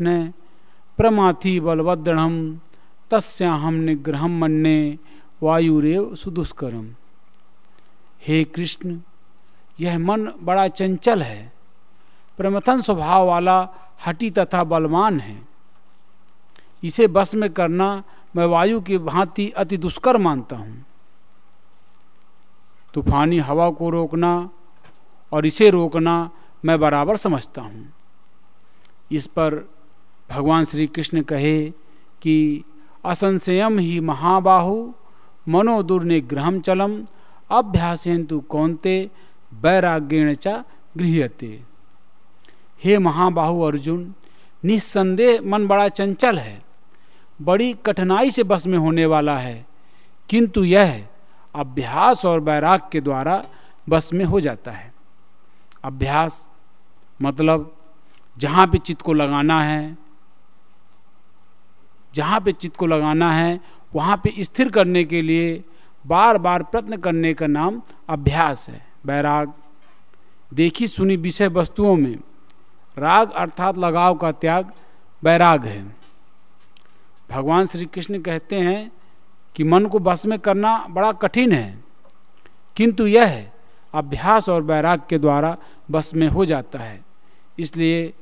कृष्ण, प्रमाथि बलवदृढ़ तस्याहम निग्रहम मन्ने वायुरेव सुदुष्करम। हे कृष्ण, यह मन बड़ा चंचल है, प्रमथन स्वभाव वाला हटी तथा बलवान है। इसे बस में करना मैं वायु की भांति अति दुष्कर मानता हूँ। तूफानी हवा को रोकना और इसे रोकना मैं बराबर समझता हूँ। इस पर भगवान श्री कृष्ण कहे कि असंशयम ही महाबाहु, मनो दुर्निग्रहम चलम, अभ्यासेन्तु कौनते, वैराग्यण च गृहते हे महाबाहु अर्जुन निस्संदेह मन बड़ा चंचल है, बड़ी कठिनाई से बस में होने वाला है, किंतु यह अभ्यास और वैराग के द्वारा बस में हो जाता है। अभ्यास मतलब जहाँ भी चित्त को लगाना है जहाँ पे चित्त को लगाना है, वहाँ पे स्थिर करने के लिए बार बार प्रयत्न करने का नाम अभ्यास है। बैराग, देखी सुनी विषय वस्तुओं में राग अर्थात लगाव का त्याग बैराग है। भगवान श्री कृष्ण कहते हैं कि मन को बस में करना बड़ा कठिन है, किंतु यह है, अभ्यास और बैराग के द्वारा बस में हो जाता है। इसलिए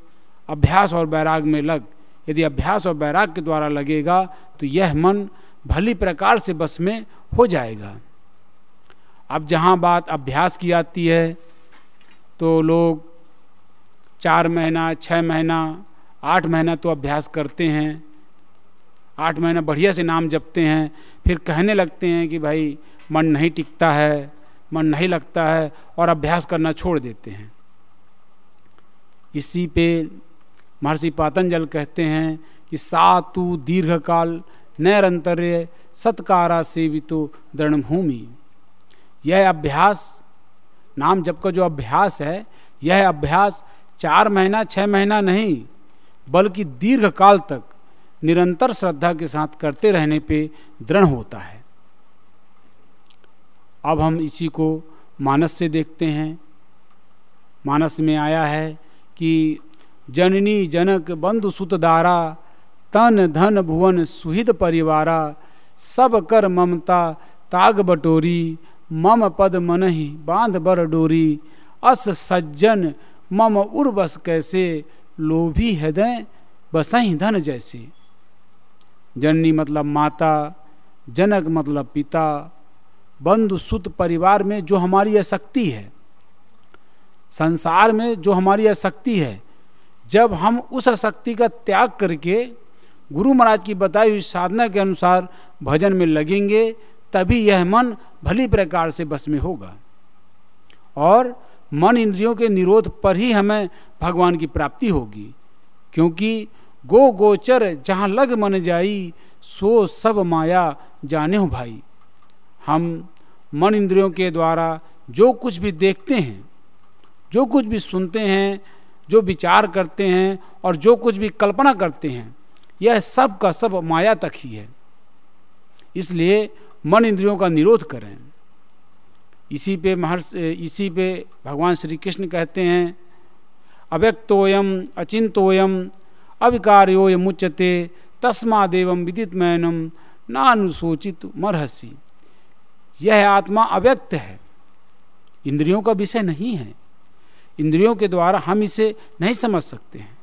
अभ्यास और बैराग में लग यदि अभ्यास और बैराग के द्वारा लगेगा तो यह मन भली प्रकार से बस में हो जाएगा। अब जहाँ बात अभ्यास की आती है तो लोग चार महीना छः महीना, आठ महीना तो अभ्यास करते हैं। आठ महीना बढ़िया से नाम जपते हैं, फिर कहने लगते हैं कि भाई, मन नहीं टिकता है, मन नहीं लगता है, और अभ्यास करना छोड़ देते हैं। इसी पे महर्षि पातंजल कहते हैं कि सातु दीर्घ काल नैरंतर्य सत्कारा सेवितो दृढ़भूमि। यह अभ्यास, नाम जप का जो अभ्यास है, यह अभ्यास चार महीना छः महीना नहीं, बल्कि दीर्घ काल तक निरंतर श्रद्धा के साथ करते रहने पे दृढ़ होता है। अब हम इसी को मानस से देखते हैं। मानस में आया है कि जननी जनक बंधु सुतदारा तन धन भुवन सुहित परिवारा, सब कर ममता ताग बटोरी, मम पद मनहि बाँध बर डोरी। अस सज्जन, मम उर्वस कैसे, लोभी हृदय बसही धन जैसे। जननी मतलब माता, जनक मतलब पिता, बंधु सुत परिवार में जो हमारी अशक्ति है, संसार में जो हमारी अशक्ति है जब हम उस शक्ति का त्याग करके गुरु महाराज की बताई हुई साधना के अनुसार भजन में लगेंगे, तभी यह मन भली प्रकार से बस में होगा। और मन इंद्रियों के निरोध पर ही हमें भगवान की प्राप्ति होगी, क्योंकि गो गोचर जहाँ लग मन जाई, सो सब माया जाने हो भाई। हम मन इंद्रियों के द्वारा जो कुछ भी देखते हैं, जो कुछ भी सुनते हैं जो विचार करते हैं और जो कुछ भी कल्पना करते हैं, यह सब का सब माया तक ही है। इसलिए मन इंद्रियों का निरोध करें। इसी पे महर्ष, इसी पे भगवान श्री कृष्ण कहते हैं, अव्यक्तोयम अचिंतोयम अविकार्योय मुच्यते तस्मादेव विदित मैनम नानुसूचित मरहसी। यह आत्मा अव्यक्त है। इंद्रियों का विषय नहीं है। इंद्रियों के द्वारा हम इसे नहीं समझ सकते हैं।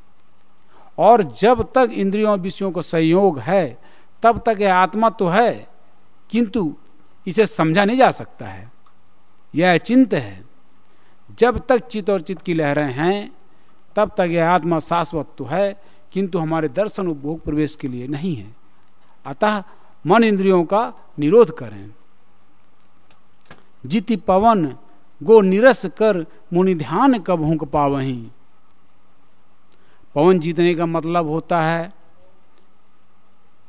और जब तक इंद्रियों विषयों का संयोग है, तब तक यह आत्मा तो है, किंतु इसे समझा नहीं जा सकता है। यह चिंत है। जब तक चित्त और चित्त की लहरें हैं, तब तक यह आत्मा शाश्वत तो है, किंतु हमारे दर्शन उपभोग प्रवेश के लिए नहीं है। अतः मन इंद्रियों का निरोध करें। जिति पवन गो निरस कर मुनि ध्यान कब हुक पावही। पवन जीतने का मतलब होता है,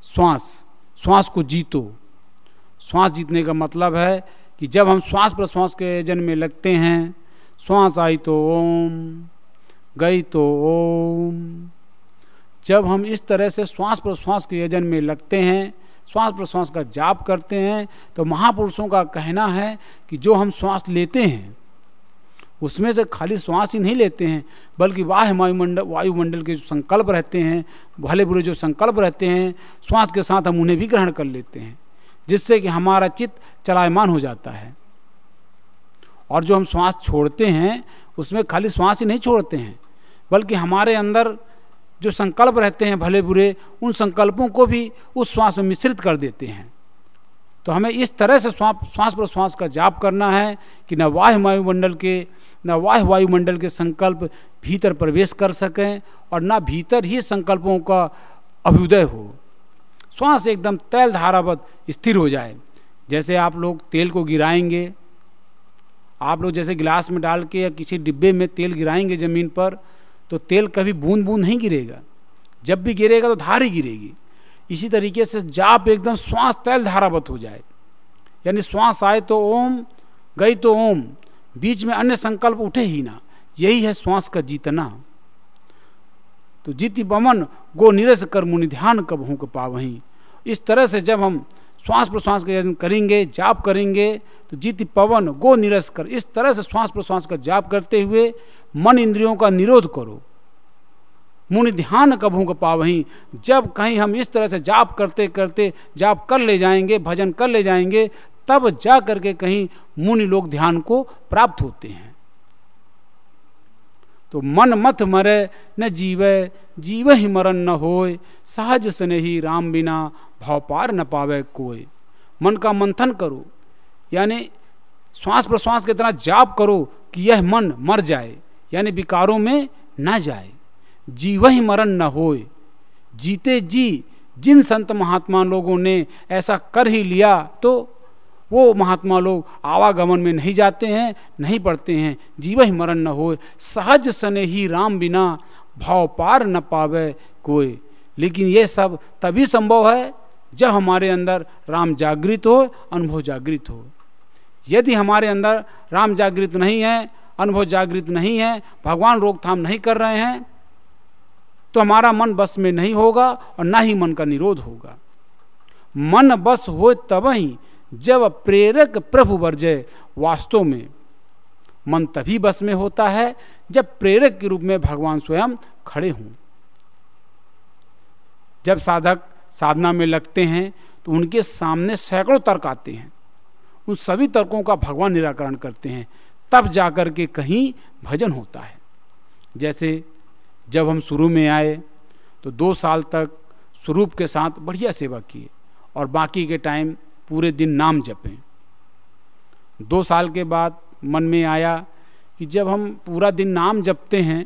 श्वास श्वास को जीतो। श्वास जीतने का मतलब है कि जब हम श्वास प्रश्वास के यजन में लगते हैं, श्वास आई तो ओम, गई तो ओम। जब हम इस तरह से श्वास प्रश्वास के यजन में लगते हैं श्वास प्रश्वास का जाप करते हैं तो महापुरुषों का कहना है कि जो हम श्वास लेते हैं, उसमें से खाली श्वास ही नहीं लेते हैं, बल्कि वाह वायुमंडल वायुमंडल के जो संकल्प रहते हैं, भले बुरे जो संकल्प रहते हैं, श्वास के साथ हम उन्हें भी ग्रहण कर लेते हैं, जिससे कि हमारा चित्त चलायमान हो जाता है। और जो हम श्वास छोड़ते हैं, उसमें खाली श्वास ही नहीं छोड़ते हैं, बल्कि हमारे अंदर जो संकल्प रहते हैं भले बुरे, उन संकल्पों को भी उस श्वास में मिश्रित कर देते हैं। तो हमें इस तरह से श्वास पर श्वास का जाप करना है कि न वाह वायुमंडल के, न वाह वायुमंडल के संकल्प भीतर प्रवेश कर सकें और न भीतर ही संकल्पों का अभ्युदय हो। श्वास एकदम तैल धारावत स्थिर हो जाए। जैसे आप लोग तेल को गिराएँगे, आप लोग जैसे गिलास में डाल के या किसी डिब्बे में तेल गिराएँगे ज़मीन पर तो तेल कभी बूंद बूंद नहीं गिरेगा। जब भी गिरेगा तो धार ही गिरेगी। इसी तरीके से जाप एकदम श्वास तैल धारावत हो जाए। यानी श्वास आए तो ओम, गई तो ओम। बीच में अन्य संकल्प उठे ही ना। यही है श्वास का जीतना। तो जीति बमन, गो निरस कर मुनि ध्यान कब हूँ पा वहीं इस तरह से जब हम श्वास प्रश्वास का यजन करेंगे, जाप करेंगे तो जीति पवन, गो निरस कर। इस तरह से श्वास प्रश्वास का जाप करते हुए मन इंद्रियों का निरोध करो। मुनि ध्यान कबू का पावही? जब कहीं हम इस तरह से जाप करते करते जाप कर ले जाएँगे, भजन कर ले जाएँगे, तब जा करके कहीं मुनि लोग ध्यान को प्राप्त होते हैं। तो मन मत मरे, न जीवे, जीव ही मरण न होए, सहज स्नेही राम बिना भाव पार न पावे कोई। मन का मंथन करो। यानी श्वास प्रश्वास के तरह जाप करो कि यह मन मर जाए, यानी विकारों में न जाए। जीव ही मरण न होए। जीते जी जिन संत महात्मा लोगों ने ऐसा कर ही लिया तो वो महात्मा लोग आवागमन में नहीं जाते हैं, नहीं पढ़ते हैं। जीव ही मरण न हो सहज सने ही राम बिना भाव पार न पावे कोई। लेकिन ये सब तभी संभव है जब हमारे अंदर राम जागृत हो, अनुभव जागृत हो। यदि हमारे अंदर राम जागृत नहीं है, अनुभव जागृत नहीं है, भगवान रोकथाम नहीं कर रहे हैं तो हमारा मन बस में नहीं होगा और ना ही मन का निरोध होगा। मन बस हो तब ही जब प्रेरक प्रभु वर्जय वास्तव में मन तभी बस में होता है जब प्रेरक के रूप में भगवान स्वयं खड़े हों। जब साधक साधना में लगते हैं तो उनके सामने सैकड़ों तर्क आते हैं। उन सभी तर्कों का भगवान निराकरण करते हैं। तब जाकर के कहीं भजन होता है। जैसे जब हम शुरू में आए तो दो साल तक स्वरूप के साथ बढ़िया सेवा किए और बाकी के टाइम पूरे दिन नाम जपें। दो साल के बाद मन में आया कि जब हम पूरा दिन नाम जपते हैं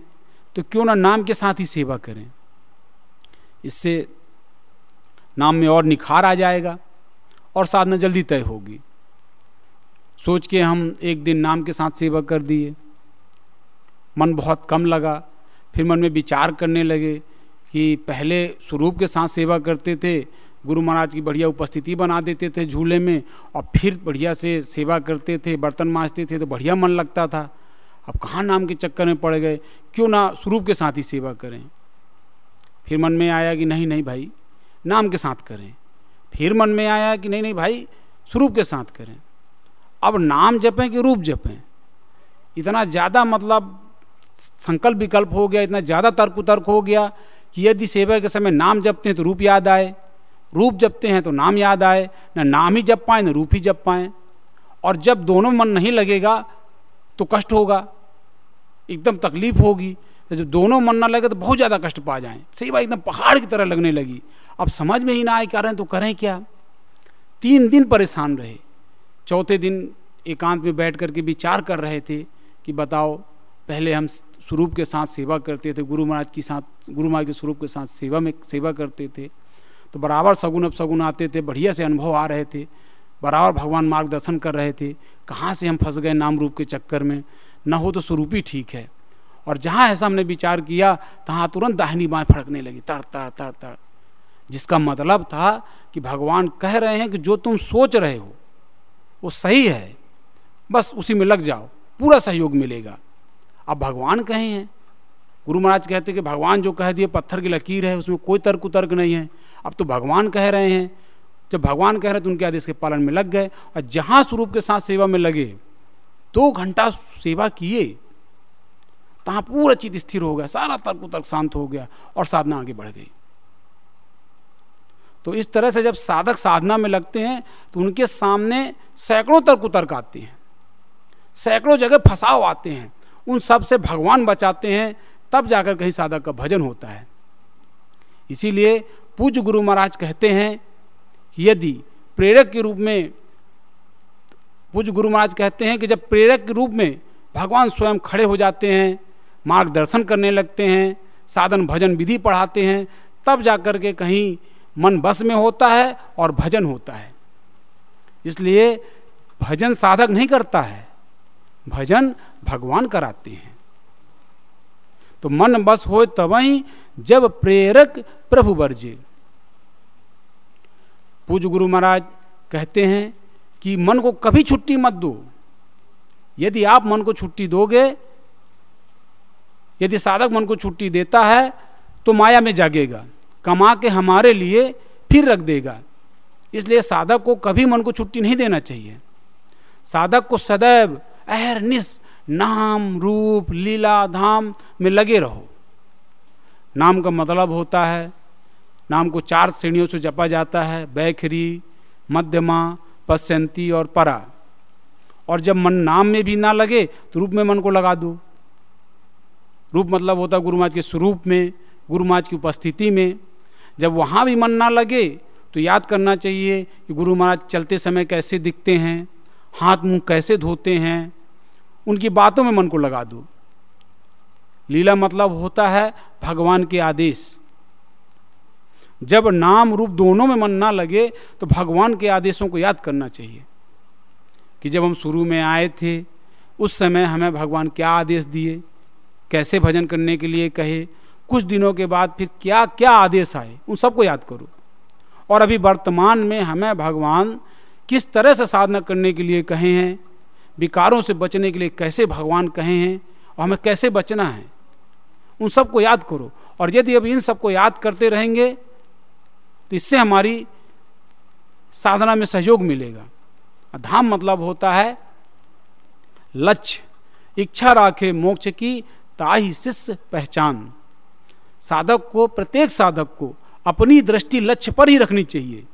तो क्यों ना नाम के साथ ही सेवा करें। इससे नाम में और निखार आ जाएगा और साधना जल्दी तय होगी। सोच के हम एक दिन नाम के साथ सेवा कर दिए। मन बहुत कम लगा। फिर मन में विचार करने लगे कि पहले स्वरूप के साथ सेवा करते थे, गुरु महाराज की बढ़िया उपस्थिति बना देते थे झूले में और फिर बढ़िया से सेवा करते थे, बर्तन माँजते थे तो बढ़िया मन लगता था। अब कहाँ नाम के चक्कर में पड़ गए? क्यों ना स्वरूप के साथ ही सेवा करें? फिर मन में आया कि नहीं नहीं भाई नाम के साथ करें। फिर मन में आया कि नहीं नहीं भाई, स्वरूप के साथ करें। अब नाम जपें कि रूप जपें? इतना ज़्यादा मतलब संकल्प विकल्प हो गया, इतना ज़्यादा तर्क उतर्क हो गया कि यदि सेवा के समय नाम जपते हैं तो रूप याद आए। रूप जपते हैं तो नाम याद आए। न नाम ही जप पाए, न रूप ही जप पाए। और जब दोनों मन नहीं लगेगा तो कष्ट होगा। एकदम तकलीफ़ होगी। तो जब दोनों मन ना लगे तो बहुत ज़्यादा कष्ट पा जाएँ। सही बात, एकदम पहाड़ की तरह लगने लगी। अब समझ में ही ना आए क्या रहे तो करें क्या? तीन दिन परेशान रहे। चौथे दिन एकांत में बैठ करके विचार कर रहे थे कि बताओ, पहले हम स्वरूप के साथ सेवा करते थे, गुरु महाराज की साथ, गुरु महाराज के स्वरूप के साथ सेवा में, सेवा करते थे। तो बराबर सगुन अब सगुन आते थे, बढ़िया से अनुभव आ रहे थे, बराबर भगवान मार्गदर्शन कर रहे थे। कहाँ से हम फंस गए नाम रूप के चक्कर में? न हो तो स्वरूप ही ठीक है। और जहाँ ऐसा हमने विचार किया, तहाँ तुरंत दाहिनी बाएँ फड़कने लगी, तड़ तड़ तड़ तड़। जिसका मतलब था कि भगवान कह रहे हैं कि जो तुम सोच रहे हो, वो सही है। बस उसी में लग जाओ, पूरा सहयोग मिलेगा। अब भगवान कहे हैं, गुरु महाराज कहते कि भगवान जो कह दिए, पत्थर की लकीर है, उसमें कोई तर्क उतर्क नहीं है। अब तो भगवान कह रहे हैं, जब भगवान कह रहे तो उनके आदेश के पालन में लग गए, और जहाँ स्वरूप के साथ सेवा में लगे, दो घंटा सेवा किए तहां पूरा चित स्थिर हो गया, सारा तर्क तर्क शांत हो गया और साधना आगे बढ़ गई। तो इस तरह से जब साधक साधना में लगते हैं तो उनके सामने सैकड़ों तर्क उतर्क आते हैं। सैकड़ों जगह फंसाव आते हैं। उन सबसे भगवान बचाते हैं, तब जाकर कहीं साधक का भजन होता है। इसीलिए पूज्य गुरु महाराज कहते हैं कि यदि प्रेरक के रूप में, पूज्य गुरु महाराज कहते हैं कि जब प्रेरक के रूप में भगवान स्वयं खड़े हो जाते हैं मार्गदर्शन करने लगते हैं, साधन भजन विधि पढ़ाते हैं, तब जाकर के कहीं मन बस में होता है और भजन होता है। इसलिए भजन साधक नहीं करता है, भजन भगवान कराते हैं। तो मन बस हो तब ही जब प्रेरक प्रभु वर्जे पूज गुरु महाराज कहते हैं कि मन को कभी छुट्टी मत दो। यदि आप मन को छुट्टी दोगे यदि साधक मन को छुट्टी देता है तो माया में जागेगा, कमा के हमारे लिए फिर रख देगा। इसलिए साधक को कभी मन को छुट्टी नहीं देना चाहिए। साधक को सदैव अहरनिश नाम, रूप, लीला, धाम में लगे रहो। नाम का मतलब होता है, नाम को चार श्रेणियों से जपा जाता है, बैखरी, मध्यमा, पश्यंती और परा। और जब मन नाम में भी ना लगे तो रूप में मन को लगा दो। रूप मतलब होता गुरु महाराज के स्वरूप में, गुरु महाराज की उपस्थिति में। जब वहाँ भी मन ना लगे तो याद करना चाहिए कि गुरु महाराज चलते समय कैसे दिखते हैं, हाथ मुँह कैसे धोते हैं, उनकी बातों में मन को लगा दो। लीला मतलब होता है भगवान के आदेश। जब नाम रूप दोनों में मन ना लगे तो भगवान के आदेशों को याद करना चाहिए कि जब हम शुरू में आए थे, उस समय हमें भगवान क्या आदेश दिए कैसे भजन करने के लिए कहे, कुछ दिनों के बाद फिर क्या क्या आदेश आए, उन सबको याद करो। और अभी वर्तमान में हमें भगवान किस तरह से साधना करने के लिए कहे हैं, विकारों से बचने के लिए कैसे भगवान कहे हैं, और हमें कैसे बचना है, उन सबको याद करो। और यदि अब इन सबको याद करते रहेंगे तो इससे हमारी साधना में सहयोग मिलेगा। धाम मतलब होता है, लक्ष्य, इच्छा राखे मोक्ष की ताही शिष्य पहचान। साधक को, प्रत्येक साधक को अपनी दृष्टि लक्ष्य पर ही रखनी चाहिए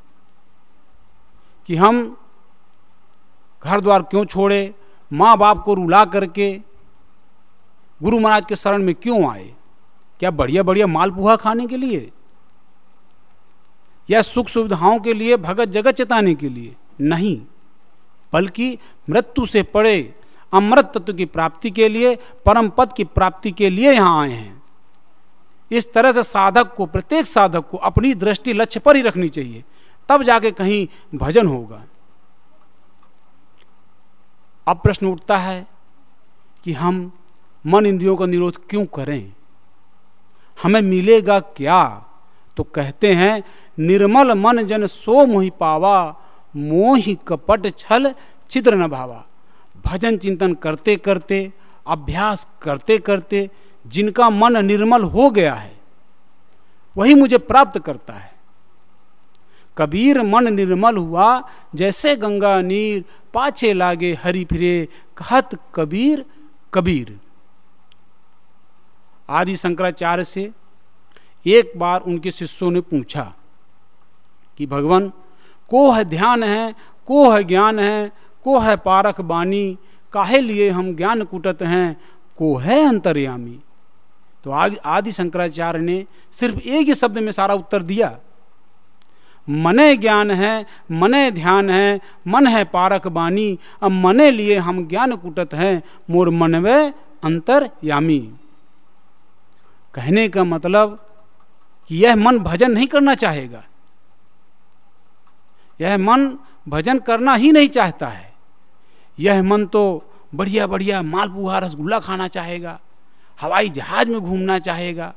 कि हम घर द्वार क्यों छोड़े माँ बाप को रुला करके गुरु महाराज के शरण में क्यों आए? क्या बढ़िया बढ़िया मालपुहा खाने के लिए? या सुख सुविधाओं के लिए, भगत जगत चताने के लिए? नहीं, बल्कि मृत्यु से पड़े अमृत तत्व की प्राप्ति के लिए, परम पद की प्राप्ति के लिए यहाँ आए हैं। इस तरह से साधक को, प्रत्येक साधक को अपनी दृष्टि लक्ष्य पर ही रखनी चाहिए। तब जाके कहीं भजन होगा। अब प्रश्न उठता है कि हम मन इंद्रियों का निरोध क्यों करें? हमें मिलेगा क्या? तो कहते हैं, निर्मल मन जन सो मोहि पावा, मोहि कपट छल, छिद्र न भावा। भजन चिंतन करते करते, अभ्यास करते करते जिनका मन निर्मल हो गया है, वही मुझे प्राप्त करता है। कबीर मन निर्मल हुआ, जैसे गंगा नीर पाछे लागे हरि फिरे, कहत कबीर कबीर। आदि शंकराचार्य से एक बार उनके शिष्यों ने पूछा कि, भगवान, को है ध्यान है, को है ज्ञान है को है पारख बानी, काहे लिए हम ज्ञान कुटत हैं को है अंतर्यामी। तो आदि शंकराचार्य ने सिर्फ़ एक ही शब्द में सारा उत्तर दिया। मने ज्ञान है, मने ध्यान है, मन है पारक बानी, अब मने लिए हम ज्ञान कुटत हैं, मोर मन मनवे अंतरयामी। कहने का मतलब कि यह मन भजन नहीं करना चाहेगा। यह मन भजन करना ही नहीं चाहता है। यह मन तो बढ़िया बढ़िया मालपुआ रसगुल्ला खाना चाहेगा, हवाई जहाज़ में घूमना चाहेगा,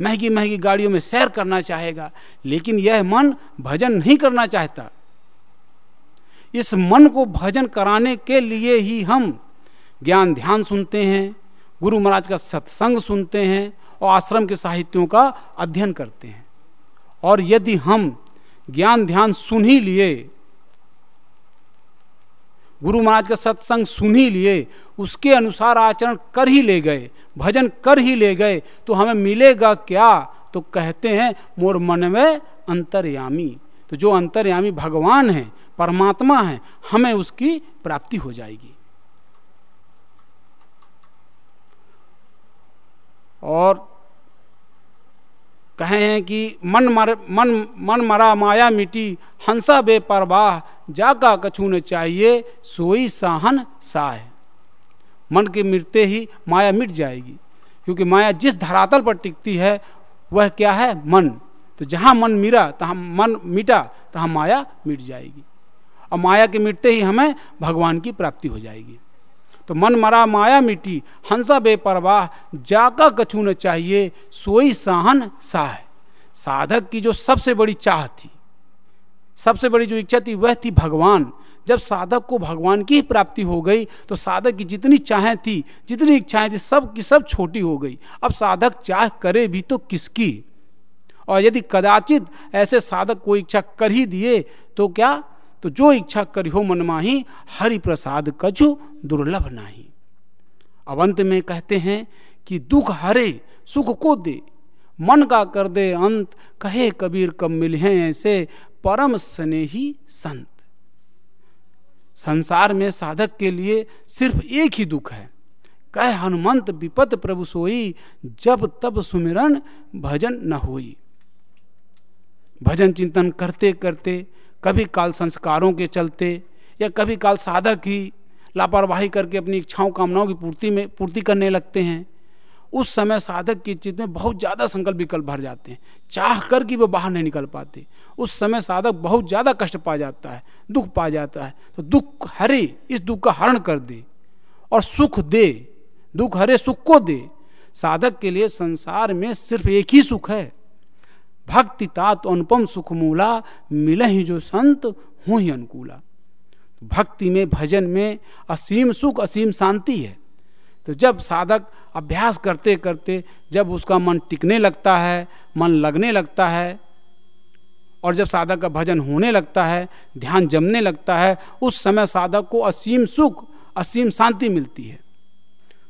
महँगी महँगी गाड़ियों में सैर करना चाहेगा, लेकिन यह मन भजन नहीं करना चाहता। इस मन को भजन कराने के लिए ही हम ज्ञान ध्यान सुनते हैं, गुरु महाराज का सत्संग सुनते हैं और आश्रम के साहित्यों का अध्ययन करते हैं। और यदि हम ज्ञान ध्यान सुन ही लिए गुरु महाराज का सत्संग सुन ही लिए, उसके अनुसार आचरण कर ही ले गए, भजन कर ही ले गए तो हमें मिलेगा क्या? तो कहते हैं, मोर मन में अंतर्यामी। तो जो अंतर्यामी भगवान है, परमात्मा है, हमें उसकी प्राप्ति हो जाएगी। और कहे हैं कि मन मर, मन मन मरा माया मिटी, हंसा बेपरवाह जाका कछु न चाहिए, सोई साहन साह मन के मिटते ही माया मिट जाएगी, क्योंकि माया जिस धरातल पर टिकती है, वह क्या है? मन। तो जहाँ मन मिरा, तहाँ मन मिटा, तहाँ माया मिट जाएगी। और माया के मिटते ही हमें भगवान की प्राप्ति हो जाएगी। तो मन मरा माया मिटी, हंसा बेपरवाह, जाका कछु न चाहिए, सोई साहन साह साधक की जो सबसे बड़ी चाह थी, सबसे बड़ी जो इच्छा थी, वह थी भगवान। जब साधक को भगवान की प्राप्ति हो गई तो साधक की जितनी चाहें थी, जितनी इच्छाएँ थी, सब की सब छोटी हो गई। अब साधक चाह करे भी तो किसकी? और यदि कदाचित ऐसे साधक को इच्छा कर ही दिए तो क्या तो जो इच्छा करी हो मन माही हरि प्रसाद कछु दुर्लभ नाही। अब अंत में कहते हैं कि दुख हरे, सुख को दे। मन का कर दे अंत, कहे कबीर कब मिल ऐसे परम स्नेही संत। संसार में साधक के लिए सिर्फ़ एक ही दुख है। कह हनुमंत विपत प्रभु सोई, जब तब सुमिरन भजन न होई। भजन चिंतन करते करते कभी काल संस्कारों के चलते या कभी काल साधक ही लापरवाही करके अपनी इच्छाओं, कामनाओं की पूर्ति में, पूर्ति करने लगते हैं। उस समय साधक की चित्त में बहुत ज़्यादा संकल्प विकल्प भर जाते हैं। चाह कर कि वो बाहर नहीं निकल पाते। उस समय साधक बहुत ज़्यादा कष्ट पा जाता है, दुख पा जाता है। तो दुख हरे, इस दुख का हरण कर दे और सुख दे। दुख हरे, सुख को दे। साधक के लिए संसार में सिर्फ़ एक ही सुख है। भक्ति तात अनुपम सुख मूला मिले ही जो संत हूँ ही अनुकूला भक्ति में, भजन में असीम सुख, असीम शांति है। तो जब साधक अभ्यास करते करते, जब उसका मन टिकने लगता है, मन लगने लगता है, और जब साधक का भजन होने लगता है, ध्यान जमने लगता है, उस समय साधक को असीम सुख, असीम शांति मिलती है।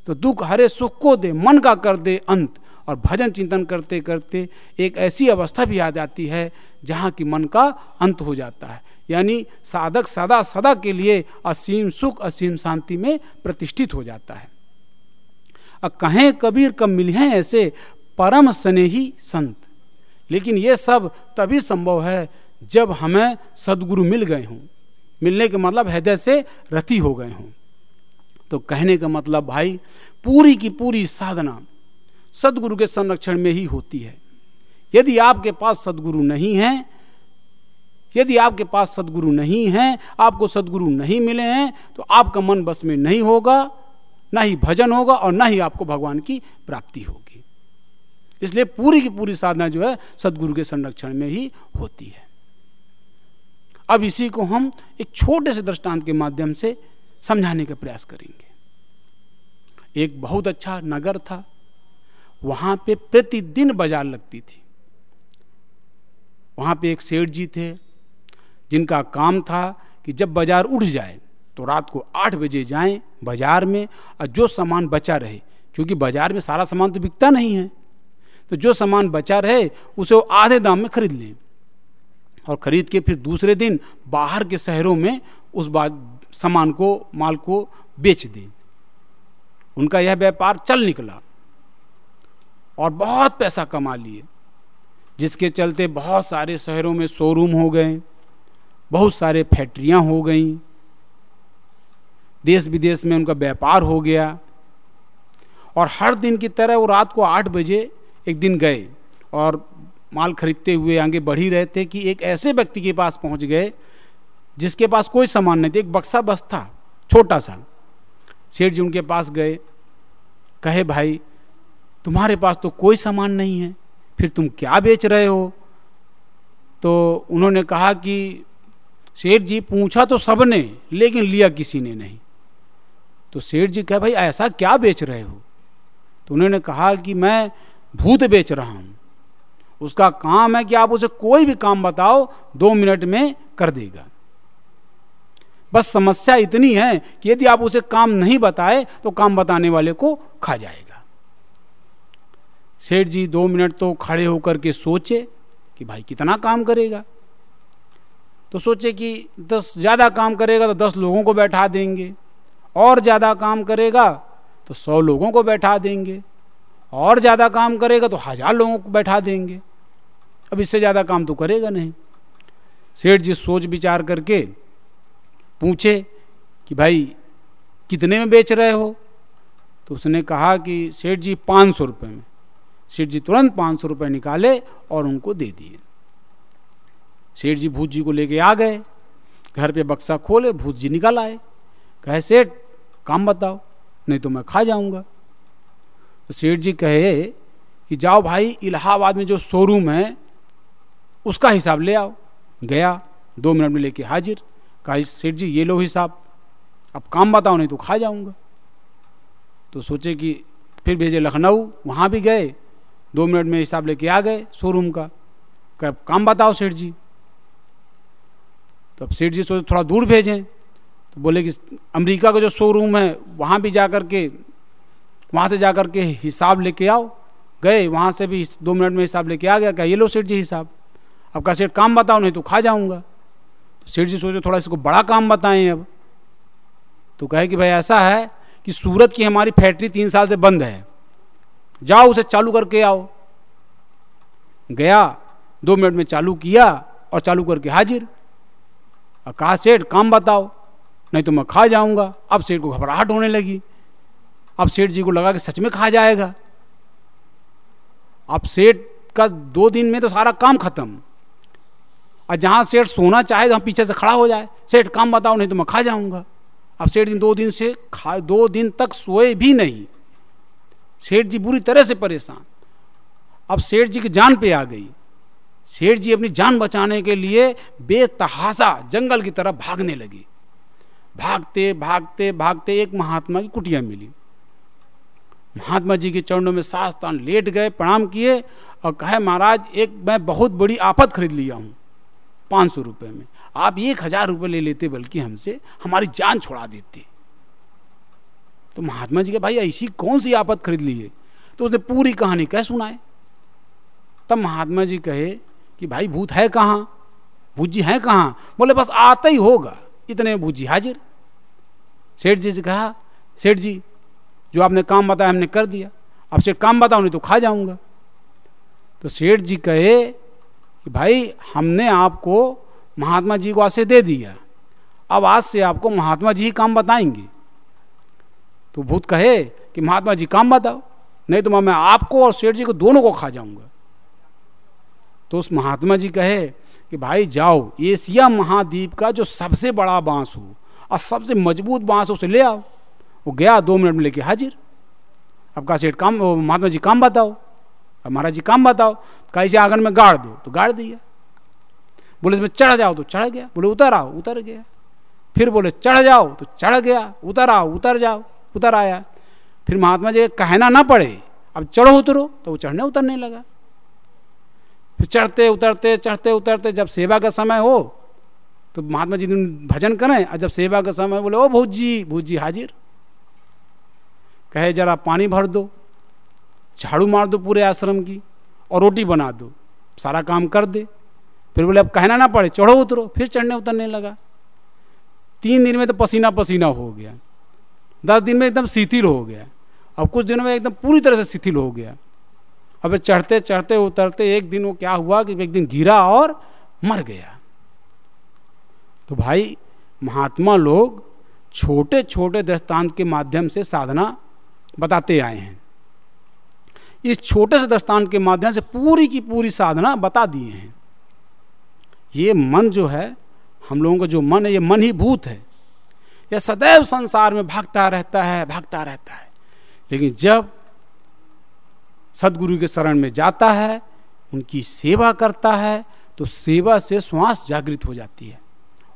तो दुख हरे सुख को दे, मन का कर दे अंत। और भजन चिंतन करते करते एक ऐसी अवस्था भी आ जाती है जहाँ की मन का अंत हो जाता है। यानी साधक सदा सदा के लिए असीम सुख, असीम शांति में प्रतिष्ठित हो जाता है। अब कहें कबीर कब मिले ऐसे परम स्नेही संत। लेकिन ये सब तभी संभव है जब हमें सदगुरु मिल गए हों। मिलने का मतलब हृदय से रति हो गए हों। तो कहने का मतलब भाई, पूरी की पूरी साधना सदगुरु के संरक्षण में ही होती है। यदि आपके पास सदगुरु नहीं है, यदि आपके पास सदगुरु नहीं है, आपको सदगुरु नहीं मिले हैं तो आपका मन बस में नहीं होगा, ना ही भजन होगा और ना ही आपको भगवान की प्राप्ति होगी। इसलिए पूरी की पूरी साधना जो है सदगुरु के संरक्षण में ही होती है। अब इसी को हम एक छोटे से दृष्टांत के माध्यम से समझाने का प्रयास करेंगे। एक बहुत अच्छा नगर था। वहाँ पे प्रतिदिन बाज़ार लगती थी। वहाँ पे एक सेठ जी थे, जिनका काम था कि जब बाज़ार उठ जाए तो रात को आठ बजे जाएँ बाज़ार में, और जो सामान बचा रहे, क्योंकि बाज़ार में सारा सामान तो बिकता नहीं है तो जो सामान बचा रहे, उसे वो आधे दाम में खरीद लें। और ख़रीद के फिर दूसरे दिन बाहर के शहरों में उस बात सामान को, माल को बेच दें। उनका यह व्यापार चल निकला। और बहुत पैसा कमा लिए, जिसके चलते बहुत सारे शहरों में शोरूम हो गए, बहुत सारे फैक्ट्रियाँ हो गईं। देश विदेश में उनका व्यापार हो गया। और हर दिन की तरह वो रात को आठ बजे एक दिन गए और माल खरीदते हुए आगे बढ़ ही रहे थे कि एक ऐसे व्यक्ति के पास पहुँच गए, जिसके पास कोई सामान नहीं था, एक बक्सा बस था, छोटा सा। सेठ जी उनके पास गए, कहे, भाई तुम्हारे पास तो कोई सामान नहीं है, फिर तुम क्या बेच रहे हो? तो उन्होंने कहा कि, सेठ जी, पूछा तो सबने, लेकिन लिया किसी ने नहीं। तो सेठ जी कहे, भाई, ऐसा क्या बेच रहे हो? तो उन्होंने कहा कि, मैं भूत बेच रहा हूँ। उसका काम है कि आप उसे कोई भी काम बताओ, दो मिनट में कर देगा। बस समस्या इतनी है कि यदि आप उसे काम नहीं बताए तो काम बताने वाले को खा जाएगा। सेठ जी दो मिनट तो खड़े होकर के सोचे कि भाई कितना काम करेगा। तो सोचे कि दस ज़्यादा काम करेगा तो दस लोगों को बैठा देंगे। और ज़्यादा काम करेगा तो सौ लोगों को बैठा देंगे। और ज़्यादा काम करेगा तो हज़ार लोगों को बैठा देंगे। अब इससे ज़्यादा काम तो करेगा नहीं। सेठ जी सोच विचार करके पूछे कि भाई कितने में बेच रहे हो? तो उसने कहा कि सेठ जी पाँच सौ रुपये में। सेठ जी तुरंत पाँच सौ रुपये निकाले और उनको दे दिए। सेठ जी भूत जी को लेके आ गए। घर पे बक्सा खोले भूत जी निकल आए। कहे, सेठ, काम बताओ, नहीं तो मैं खा जाऊँगा। तो सेठ जी कहे कि, जाओ भाई, इलाहाबाद में जो शोरूम है, उसका हिसाब ले आओ। गया, दो मिनट में लेके हाजिर। कहा सेठ जी ये लो हिसाब। अब काम बताओ, नहीं तो खा जाऊँगा। तो सोचे कि, फिर भेजे लखनऊ, वहाँ भी गए। दो मिनट में हिसाब लेके आ गए शोरूम का। कब काम बताओ सेठ जी। तो अब सेठ जी सोचे, थोड़ा दूर भेजें। तो बोले कि, अमेरिका का जो शोरूम है, वहाँ भी जा कर के, वहाँ से जा कर के हिसाब लेके आओ। गए, वहाँ से भी दो मिनट में हिसाब लेके आ गया। क्या ये लो सेठ जी हिसाब। अब कहा, सेठ, काम बताओ, नहीं तो खा जाऊँगा। तो सेठ जी सोचे, थोड़ा इसको बड़ा काम बताएँ अब। तो कहे कि, भाई ऐसा है कि सूरत की हमारी फैक्ट्री तीन साल से बंद है। जाओ उसे चालू करके आओ। गया, दो मिनट में चालू किया और चालू करके हाजिर। और कहा, सेठ, काम बताओ, नहीं तो मैं खा जाऊँगा। अब सेठ को घबराहट होने लगी। अब सेठ जी को लगा कि सच में खा जाएगा। अब सेठ का दो दिन में तो सारा काम खत्म। और जहाँ सेठ सोना चाहे तो पीछे से खड़ा हो जाए, सेठ, काम बताओ, नहीं तो मैं खा जाऊँगा। अब सेठ जी दो दिन से खा, दो दिन तक सोए भी नहीं। सेठ जी बुरी तरह से परेशान। अब सेठ जी की जान पे आ गई। सेठ जी अपनी जान बचाने के लिए बेतहासा जंगल की तरफ़ भागने लगी। भागते भागते भागते एक महात्मा की कुटिया मिली। महात्मा जी के चरणों में सास्तान लेट गए, प्रणाम किए और कहे, महाराज, एक मैं बहुत बड़ी आफत खरीद लिया हूँ पाँच सौ रुपये में। आप एक हज़ार रुपये ले लेते बल्कि हमसे हमारी जान छोड़ा देते। तो महात्मा जी के, भाई, ऐसी कौन सी आफत खरीद ली है? तो उसने पूरी कहानी कह सुनाए। तब महात्मा जी कहे कि, भाई, भूत है कहाँ? भूत जी है कहाँ? बोले, बस आता ही होगा। इतने भूत जी हाजिर। सेठ जी से कहा, सेठ जी, जो आपने काम बताया हमने कर दिया। अब सेठ काम बताओ, नहीं तो खा जाऊँगा। तो सेठ जी कहे कि, भाई, हमने आपको, महात्मा जी को आज से दे दिया। अब आज से आपको महात्मा जी ही काम बताएँगे। तो भूत कहे कि महात्मा जी, काम बताओ नहीं तो मैं आपको और सेठ जी को दोनों को खा जाऊँगा। तो उस महात्मा जी कहे कि भाई जाओ, एशिया महाद्वीप का जो सबसे बड़ा बाँस हो और सबसे मज़बूत बाँस उसे ले आओ। वो गया दो मिनट में लेके हाजिर। अब कहा, सेठ, काम महात्मा जी, काम बताओ। अब महाराज जी, काम बताओ। कहीं से आँगन में गाड़ दो। तो गाड़ दिया। बोले, इसमें चढ़ जाओ। तो चढ़ गया। बोले, उतर आओ, उतर गया। फिर बोले, चढ़ जाओ। तो चढ़ गया। उतर आओ, उतर जाओ। उतर आया। फिर महात्मा जी, कहना ना पड़े, अब चढ़ो उतरो तो वो चढ़ने उतरने लगा। फिर चढ़ते, उतरते चढ़ते, उतरते, जब सेवा का समय हो तो महात्मा जी भजन करें, और जब सेवा का समय बोले, ओ भूत जी भूत जी हाजिर। कहे, जरा पानी भर दो, झाड़ू मार दो पूरे आश्रम की, और रोटी बना दो, सारा काम कर दे। फिर बोले, अब कहना ना पड़े, चढ़ो उतरो। फिर चढ़ने उतरने लगा। तीन दिन में तो पसीना पसीना हो गया। दस दिन में एकदम शिथिल हो गया। अब कुछ दिनों में एकदम पूरी तरह से शिथिल हो गया। अब चढ़ते चढ़ते, उतरते एक दिन वो क्या हुआ कि एक दिन गिरा और मर गया। तो भाई, महात्मा लोग छोटे छोटे दृष्टांत के माध्यम से साधना बताते आए हैं। इस छोटे से दृष्टांत के माध्यम से पूरी की पूरी साधना बता दिए हैं। ये मन जो है, हम लोगों का जो मन है, ये मन ही भूत है। यह सदैव संसार में भागता रहता है, भागता रहता है। लेकिन जब सदगुरु के शरण में जाता है, उनकी सेवा करता है तो सेवा से श्वास जागृत हो जाती है।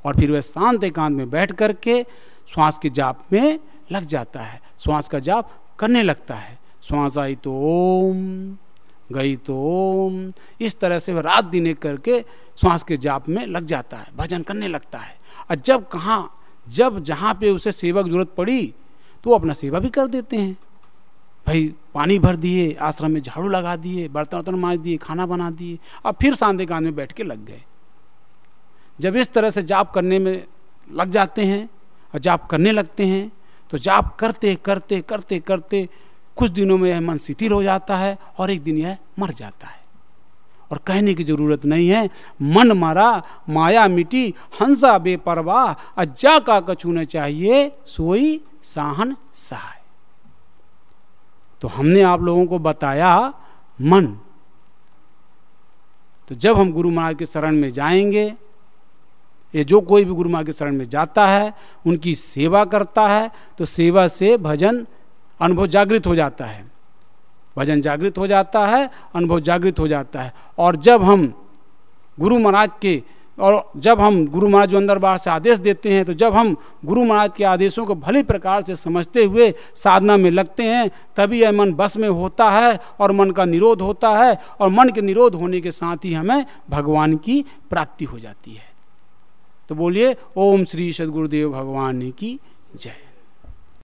और फिर वह शांत एकांत में बैठ करके श्वास के जाप में लग जाता है। श्वास का जाप करने लगता है। श्वास आई तो ओम, गई तो ओम, इस तरह से वह रात दिन करके श्वास के जाप में लग जाता है, भजन करने लगता है। और जब कहाँ जब जहाँ पे उसे सेवा की ज़रूरत पड़ी तो वो अपना सेवा भी कर देते हैं। भाई, पानी भर दिए, आश्रम में झाड़ू लगा दिए बर्तन वर्तन मांज दिए, खाना बना दिए, अब फिर सांधे कान में बैठ के लग गए। जब इस तरह से जाप करने में लग जाते हैं और जाप करने लगते हैं तो जाप करते करते करते करते कुछ दिनों में यह मन शिथिल हो जाता है और एक दिन यह मर जाता है। और कहने की ज़रूरत नहीं है। मन मारा, माया मिटी, हंसा बेपरवाह अज्जा का कछू न चाहिए, सोई साहन सहाय तो हमने आप लोगों को बताया मन। तो जब हम गुरु महाराज के शरण में जाएँगे, ये जो कोई भी गुरु महाराज के शरण में जाता है, उनकी सेवा करता है तो सेवा से भजन अनुभव जागृत हो जाता है। भजन जागृत हो जाता है, अनुभव जागृत हो जाता है। और जब हम गुरु महाराज के, और जब हम गुरु महाराज जो अंदर बाहर से आदेश देते हैं तो जब हम गुरु महाराज के आदेशों को भली प्रकार से समझते हुए साधना में लगते हैं, तभी यह मन बस में होता है और मन का निरोध होता है और मन के निरोध होने के साथ ही हमें भगवान की प्राप्ति हो जाती है। तो बोलिए, ओम श्री सदगुरुदेव भगवान की जय।